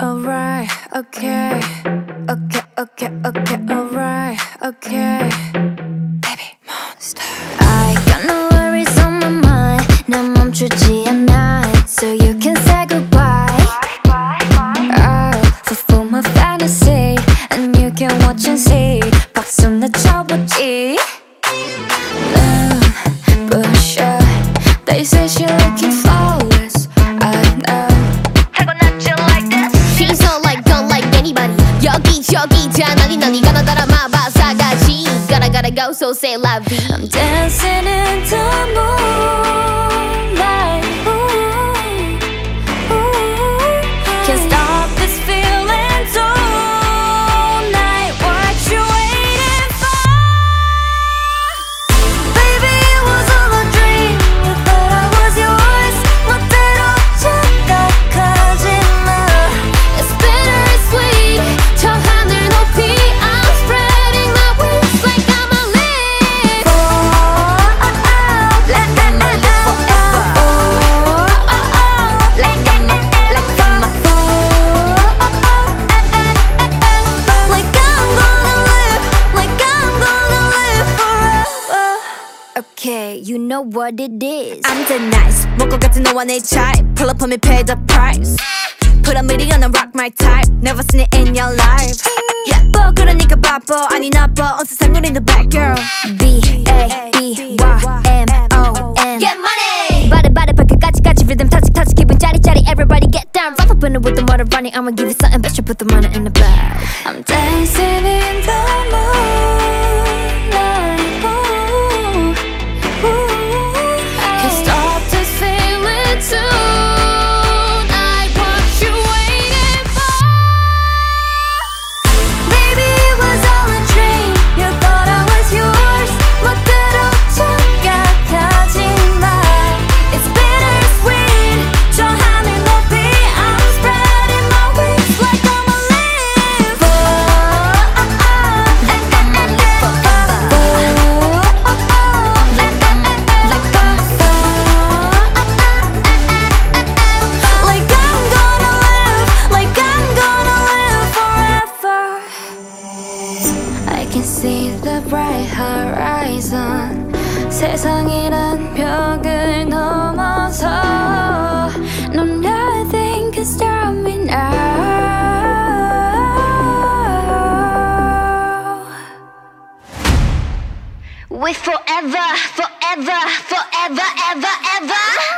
alright, okay. Okay, okay, okay, alright, okay. BABYMONSTER. I got no worries on my mind. 나 멈추지 않아. So you can say goodbye. Oh, I fulfill my fantasy. And you can watch and see. i got a go so say love I'm dancing in time. you know what it is I'm the nice, 먹고 같은 너와 내 type. Pull up on me, pay the price. Put a million on rock my type. Never seen it in your life. 예뻐 그러니까 바빠 아니 나빠 온 세상 우리는 bad girl. B A B Y M O N Get money. 바래 바래 발끝까지 까지 rhythm touch touch 기분 짜릿짜릿 everybody get down Rough up in it with the motor running I'ma give you something better put the money in the bag I'm dancing in the I can see the bright horizon. 세상이란 벽을 넘어서 No nothing can stop me now. We forever, forever, forever, ever, ever